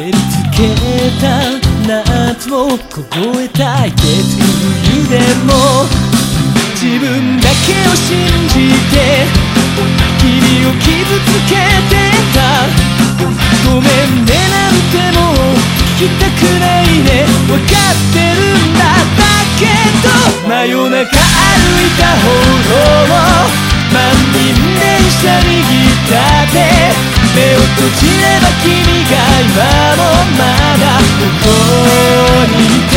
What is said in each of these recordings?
照りつけた夏を凍えたい月冬でも自分だけを信じて君を傷つけてた。ごめんねなんてもう聞きた目を閉じれば君が今もまだここにいて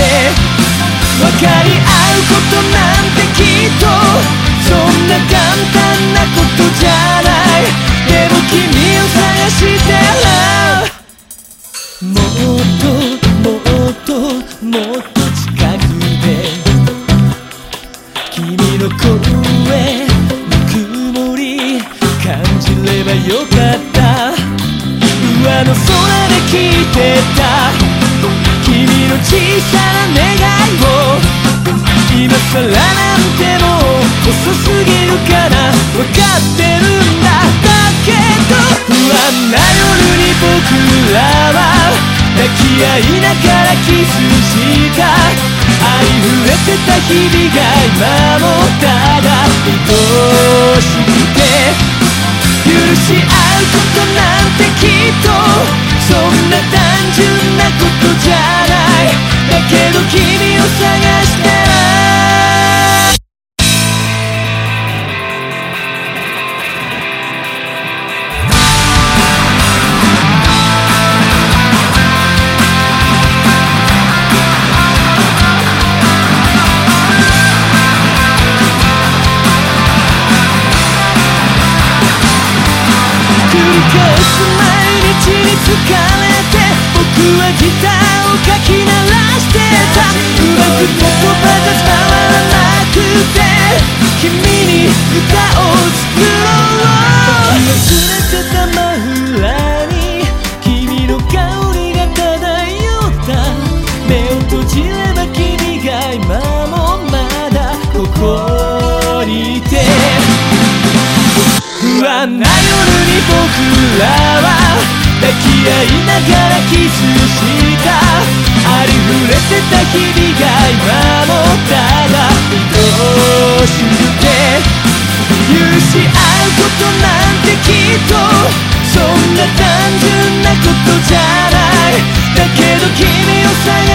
分かり合うことなんてきっとそんな簡単なことじゃない。でも君を探してるもっともっともっと近くで君の声ぬくもり感じればよかった。の空で聞いてた。君の小さな願いを今更なんてもう遅すぎるかな分かってるんだ。だけど不安な夜に僕らは抱き合いながらキスした。愛触れてた日々が今もただ愛しくて。許し合うことなんてとそんな単純なことじゃない。だけど君を探して繰り返す毎日に疲れて僕はギターをかき鳴らしてたうまく言葉が伝わらなくて君に歌を作ろう忘れてた真裏に君の香りが漂った目を閉じれば君が今もまだここにいて不安な夜に僕らは抱き合いながらキスしたありふれてた日々が今もただ愛しくて許し合うことなんてきっとそんな単純なことじゃないだけど君を探